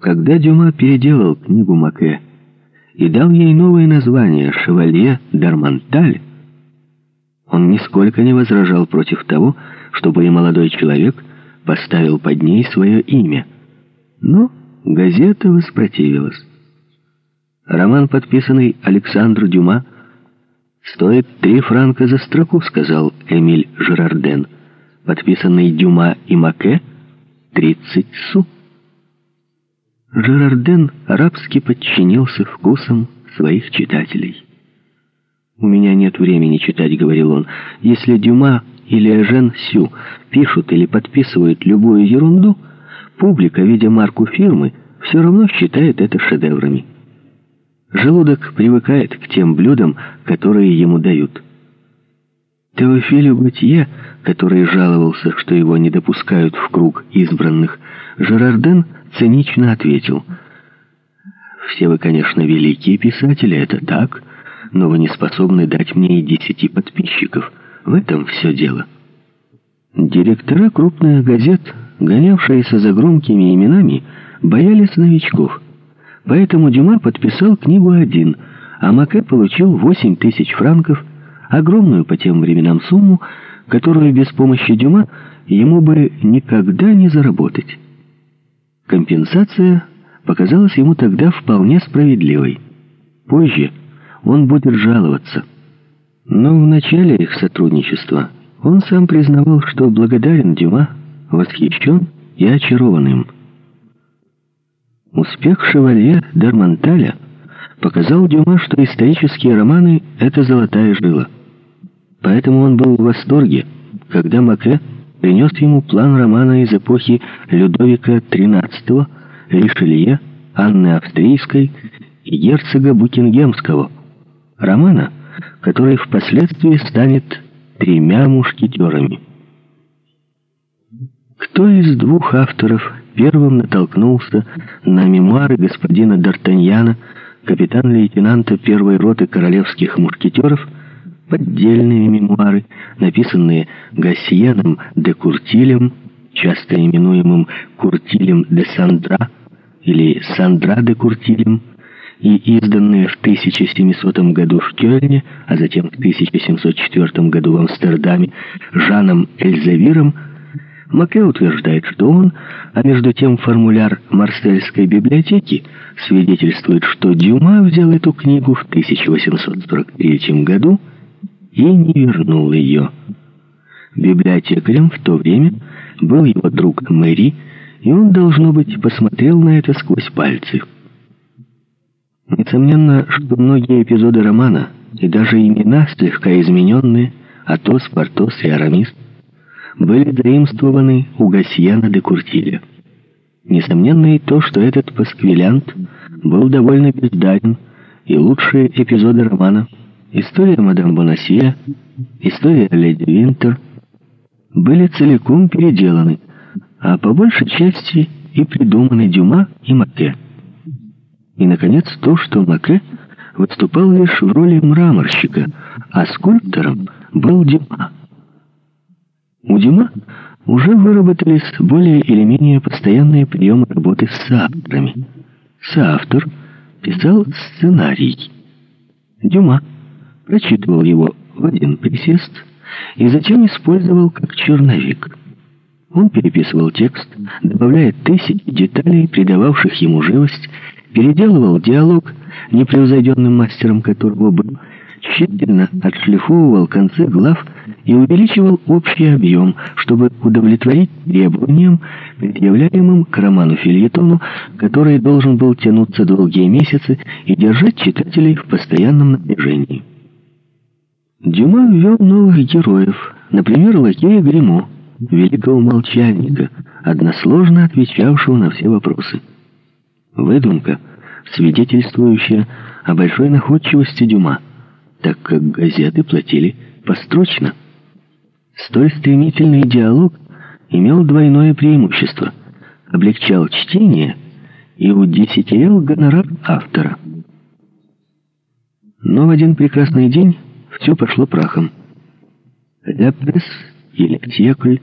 Когда Дюма переделал книгу Маке и дал ей новое название «Шевалье Дармонталь», он нисколько не возражал против того, чтобы и молодой человек поставил под ней свое имя. Но газета воспротивилась. Роман, подписанный Александру Дюма, стоит три франка за строку, сказал Эмиль Жерарден. Подписанный Дюма и Маке — тридцать су. Жерарден рабски подчинился вкусам своих читателей. «У меня нет времени читать», — говорил он. «Если Дюма или Эжен Сю пишут или подписывают любую ерунду, публика, видя марку фирмы, все равно считает это шедеврами». Желудок привыкает к тем блюдам, которые ему дают. Теофилю Готье, который жаловался, что его не допускают в круг избранных, Жерарден цинично ответил, «Все вы, конечно, великие писатели, это так, но вы не способны дать мне и десяти подписчиков. В этом все дело». Директора крупных газет, гонявшиеся за громкими именами, боялись новичков. Поэтому Дюма подписал книгу один, а Маке получил восемь тысяч франков, огромную по тем временам сумму, которую без помощи Дюма ему бы никогда не заработать. Компенсация показалась ему тогда вполне справедливой. Позже он будет жаловаться. Но в начале их сотрудничества он сам признавал, что благодарен Дюма, восхищен и очарован им. Успех шевалье Дармонталя показал Дюма, что исторические романы — это золотая жила. Поэтому он был в восторге, когда Маке принес ему план романа из эпохи Людовика XIII, Ришелье, Анны Австрийской и герцога Букингемского. Романа, который впоследствии станет «Тремя мушкетерами». Кто из двух авторов первым натолкнулся на мемуары господина Д'Артаньяна, капитан-лейтенанта первой роты королевских мушкетеров, поддельные мемуары, написанные Гассиеном де Куртилем, часто именуемым Куртилем де Сандра или Сандра де Куртилем, и изданные в 1700 году в Кёльне, а затем в 1704 году в Амстердаме Жаном Эльзавиром, Маке утверждает, что он, а между тем формуляр Марсельской библиотеки свидетельствует, что Дюма взял эту книгу в 1843 году и не вернул ее. Библиотекарем в то время был его друг Мэри, и он, должно быть, посмотрел на это сквозь пальцы. Несомненно, что многие эпизоды романа и даже имена слегка измененные, Атос, Портос и Арамис, были заимствованы у Гасьяна де Куртиля. Несомненно и то, что этот пасквилянт был довольно бездарен, и лучшие эпизоды романа «История мадам Бонасье», «История леди Винтер» были целиком переделаны, а по большей части и придуманы Дюма и Маке. И, наконец, то, что Маке выступал лишь в роли мраморщика, а скульптором был Дюма. У Дюма уже выработались более или менее постоянные приемы работы с соавторами. Соавтор писал сценарий. Дюма прочитывал его в один присест и затем использовал как черновик. Он переписывал текст, добавляя тысячи деталей, придававших ему живость, переделывал диалог, непревзойденным мастером которого был, тщательно отшлифовывал концы глав и увеличивал общий объем, чтобы удовлетворить требованиям, предъявляемым к роману-фильетону, который должен был тянуться долгие месяцы и держать читателей в постоянном напряжении. Дюма ввел новых героев, например, лакея Гримо, великого молчальника, односложно отвечавшего на все вопросы. Выдумка, свидетельствующая о большой находчивости Дюма – так как газеты платили построчно. Столь стремительный диалог имел двойное преимущество. Облегчал чтение и удесятерял гонорар автора. Но в один прекрасный день все пошло прахом. И «Лектекль»